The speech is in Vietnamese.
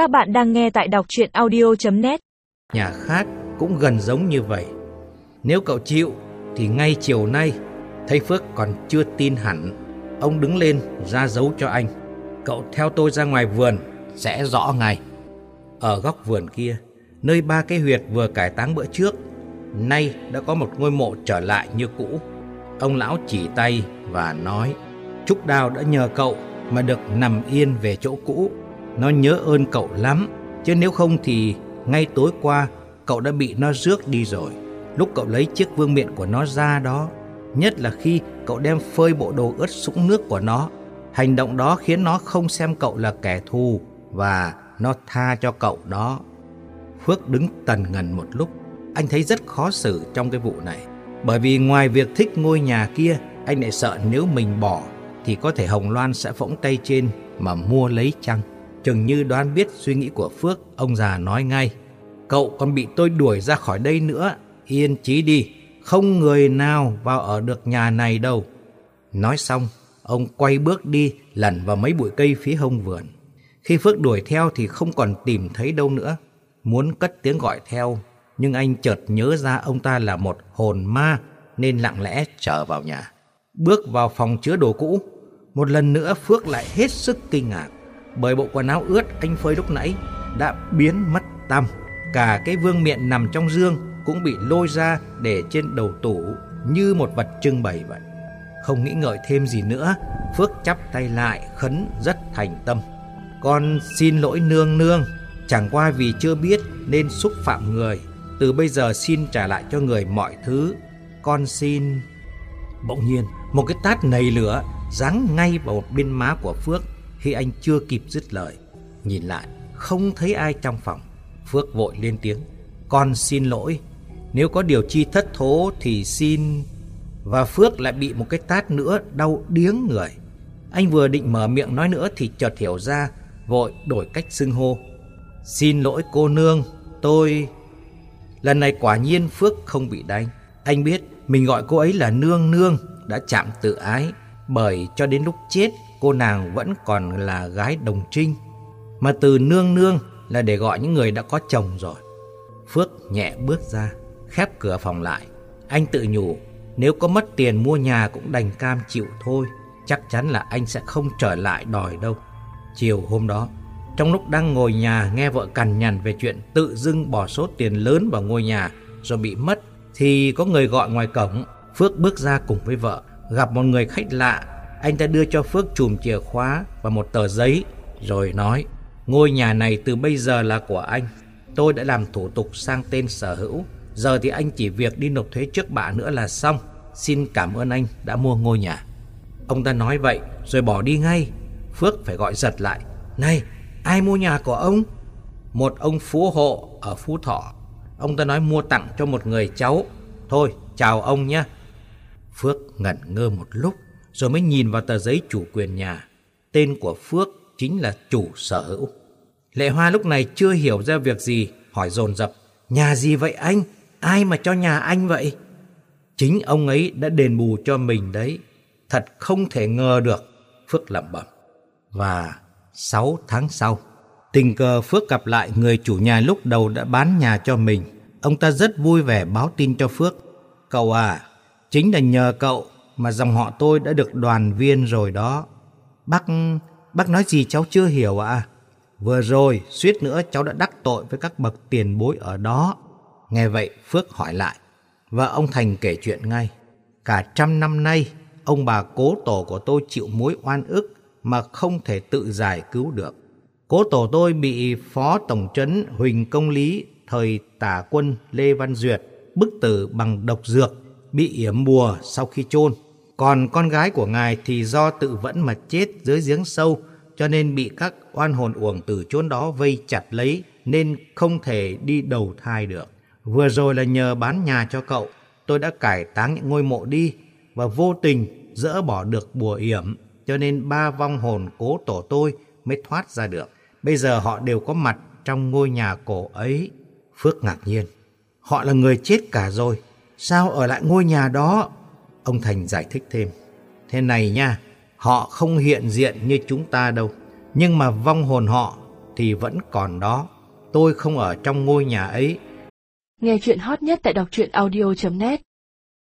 Các bạn đang nghe tại đọc chuyện audio.net Nhà khác cũng gần giống như vậy. Nếu cậu chịu thì ngay chiều nay, thầy Phước còn chưa tin hẳn. Ông đứng lên ra dấu cho anh. Cậu theo tôi ra ngoài vườn, sẽ rõ ngay. Ở góc vườn kia, nơi ba cái huyệt vừa cải táng bữa trước, nay đã có một ngôi mộ trở lại như cũ. Ông lão chỉ tay và nói, Trúc Đào đã nhờ cậu mà được nằm yên về chỗ cũ. Nó nhớ ơn cậu lắm, chứ nếu không thì ngay tối qua cậu đã bị nó rước đi rồi. Lúc cậu lấy chiếc vương miện của nó ra đó, nhất là khi cậu đem phơi bộ đồ ướt sũng nước của nó. Hành động đó khiến nó không xem cậu là kẻ thù và nó tha cho cậu đó. Phước đứng tần ngần một lúc, anh thấy rất khó xử trong cái vụ này. Bởi vì ngoài việc thích ngôi nhà kia, anh lại sợ nếu mình bỏ thì có thể Hồng Loan sẽ phỗng tay trên mà mua lấy chăng. Chừng như đoán biết suy nghĩ của Phước, ông già nói ngay. Cậu còn bị tôi đuổi ra khỏi đây nữa, yên chí đi, không người nào vào ở được nhà này đâu. Nói xong, ông quay bước đi lẩn vào mấy bụi cây phía hông vườn. Khi Phước đuổi theo thì không còn tìm thấy đâu nữa. Muốn cất tiếng gọi theo, nhưng anh chợt nhớ ra ông ta là một hồn ma nên lặng lẽ trở vào nhà. Bước vào phòng chứa đồ cũ, một lần nữa Phước lại hết sức kinh ngạc bởi bộ quần áo ướt anh phơi lúc nãy đã biến mất tăm. Cả cái vương miện nằm trong dương cũng bị lôi ra để trên đầu tủ như một vật trưng bày vậy. Không nghĩ ngợi thêm gì nữa, Phước chắp tay lại khấn rất thành tâm. Con xin lỗi nương nương, chẳng qua vì chưa biết nên xúc phạm người. Từ bây giờ xin trả lại cho người mọi thứ. Con xin... Bỗng nhiên, một cái tát nầy lửa giáng ngay vào một bên má của Phước khi anh chưa kịp dứt lời. Nhìn lại, không thấy ai trong phòng. Phước vội lên tiếng. Con xin lỗi. Nếu có điều chi thất thố thì xin... Và Phước lại bị một cái tát nữa đau điếng người. Anh vừa định mở miệng nói nữa thì chợt hiểu ra, vội đổi cách xưng hô. Xin lỗi cô nương, tôi... Lần này quả nhiên Phước không bị đánh. Anh biết mình gọi cô ấy là nương nương đã chạm tự ái bởi cho đến lúc chết cô nàng vẫn còn là gái đồng trinh. Mà từ nương nương là để gọi những người đã có chồng rồi. Phước nhẹ bước ra, khép cửa phòng lại. Anh tự nhủ, nếu có mất tiền mua nhà cũng đành cam chịu thôi. Chắc chắn là anh sẽ không trở lại đòi đâu. Chiều hôm đó, trong lúc đang ngồi nhà nghe vợ cằn nhằn về chuyện tự dưng bỏ số tiền lớn vào ngôi nhà rồi bị mất, thì có người gọi ngoài cổng. Phước bước ra cùng với vợ, gặp một người khách lạ. Anh ta đưa cho Phước chùm chìa khóa và một tờ giấy, rồi nói, ngôi nhà này từ bây giờ là của anh. Tôi đã làm thủ tục sang tên sở hữu, giờ thì anh chỉ việc đi nộp thuế trước bạ nữa là xong. Xin cảm ơn anh đã mua ngôi nhà. Ông ta nói vậy rồi bỏ đi ngay. Phước phải gọi giật lại. Này, ai mua nhà của ông? Một ông phú hộ ở Phú Thọ. Ông ta nói mua tặng cho một người cháu. Thôi, chào ông nhé. Phước ngẩn ngơ một lúc rồi mới nhìn vào tờ giấy chủ quyền nhà. Tên của Phước chính là chủ sở hữu. Lệ Hoa lúc này chưa hiểu ra việc gì, hỏi dồn dập Nhà gì vậy anh? Ai mà cho nhà anh vậy? Chính ông ấy đã đền bù cho mình đấy. Thật không thể ngờ được, Phước lẩm bẩm. Và 6 tháng sau, tình cờ Phước gặp lại người chủ nhà lúc đầu đã bán nhà cho mình. Ông ta rất vui vẻ báo tin cho Phước. Cậu à, chính là nhờ cậu mà dòng họ tôi đã được đoàn viên rồi đó. Bác, bác nói gì cháu chưa hiểu ạ? À? Vừa rồi, suýt nữa cháu đã đắc tội với các bậc tiền bối ở đó. Nghe vậy, Phước hỏi lại. Và ông Thành kể chuyện ngay. Cả trăm năm nay, ông bà cố tổ của tôi chịu mối oan ức mà không thể tự giải cứu được. Cố tổ tôi bị Phó Tổng trấn Huỳnh Công Lý thời tả quân Lê Văn Duyệt bức tử bằng độc dược, bị yểm bùa sau khi chôn. Còn con gái của ngài thì do tự vẫn mà chết dưới giếng sâu, cho nên bị các oan hồn uổng từ chốn đó vây chặt lấy nên không thể đi đầu thai được. Vừa rồi là nhờ bán nhà cho cậu, tôi đã cải táng những ngôi mộ đi và vô tình dỡ bỏ được bùa yểm, cho nên ba vong hồn cố tổ tôi mới thoát ra được. Bây giờ họ đều có mặt trong ngôi nhà cổ ấy. Phước ngạc nhiên. Họ là người chết cả rồi. Sao ở lại ngôi nhà đó? Ông Thành giải thích thêm. Thế này nha, họ không hiện diện như chúng ta đâu. Nhưng mà vong hồn họ thì vẫn còn đó. Tôi không ở trong ngôi nhà ấy. Nghe chuyện hot nhất tại đọc truyện audio.net